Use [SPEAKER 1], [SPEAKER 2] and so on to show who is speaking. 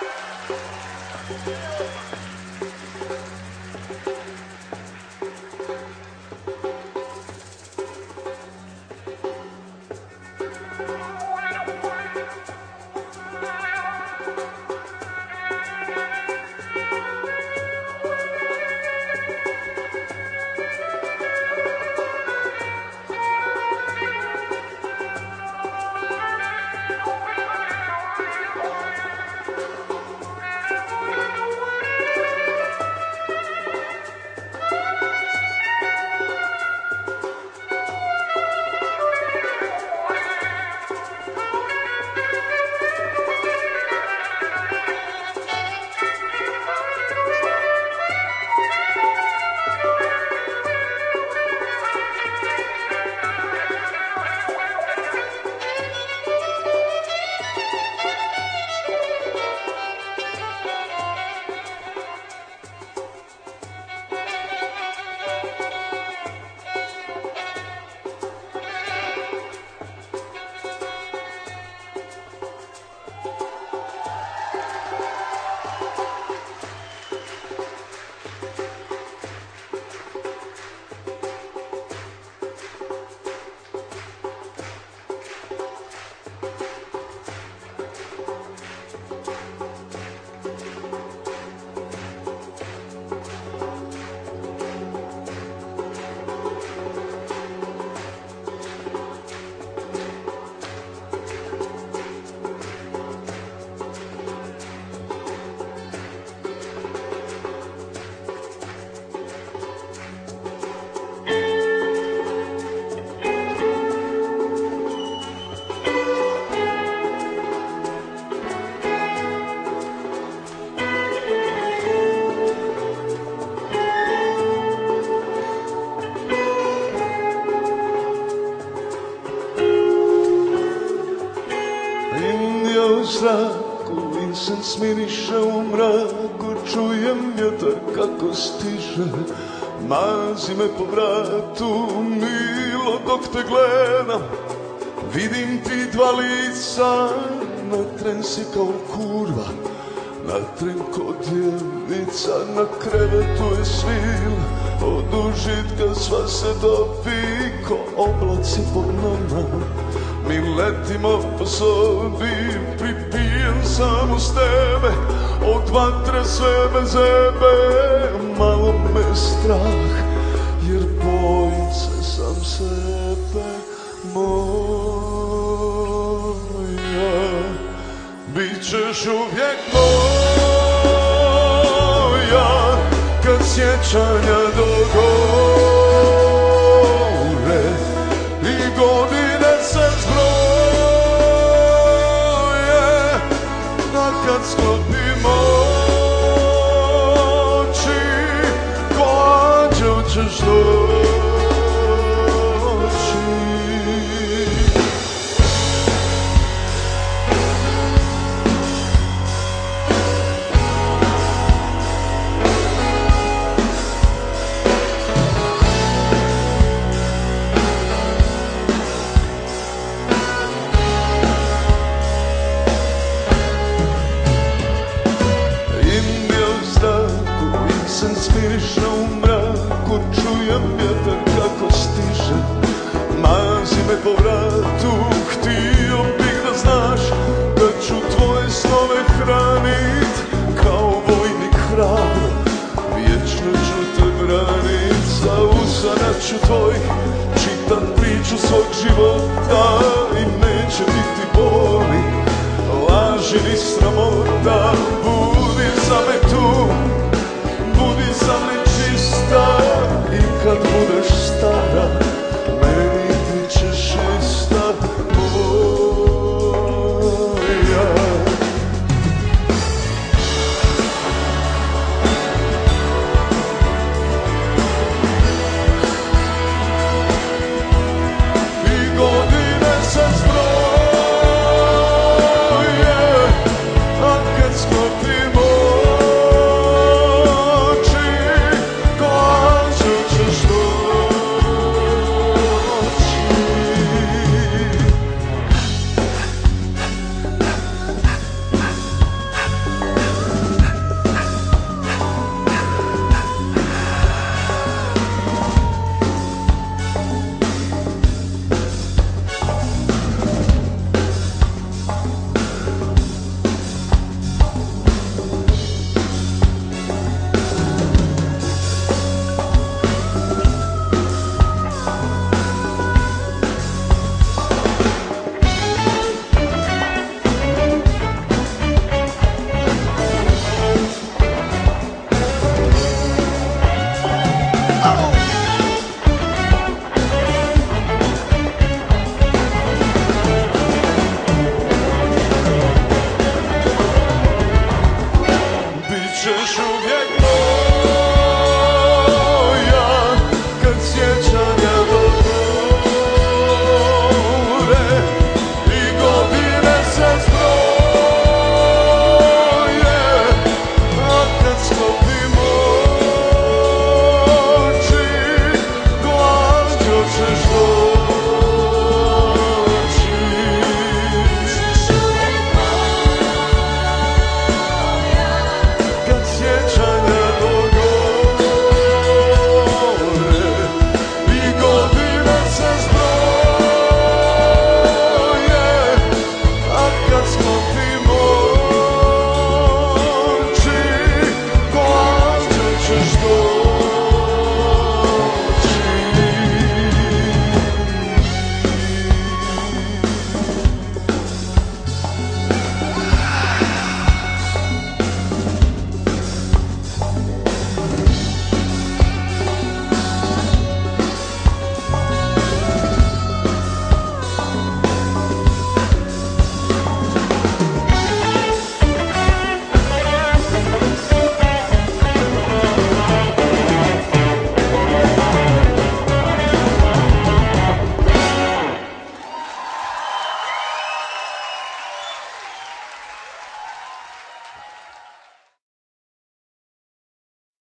[SPEAKER 1] Thank Insens miriše u mraku Čujem vjetar kako stiže. Mazi me po vratu Milo dok te gledam. Vidim ti dva lica Na tren si kao kurva. Na tren ko djevica Na krevetu je svil. Od užitka sva se dobi Ko oblaci pod nama. Mi letimo po sobi, pripijem samo s tebe Od vatre sve me zebe, malo me strah Jer bojim se sam sebe. Moja Bićeš uvijek moja usanak ću tvoj, čitam priču svog života I neće biti boli. Laži ni sramota Budi za me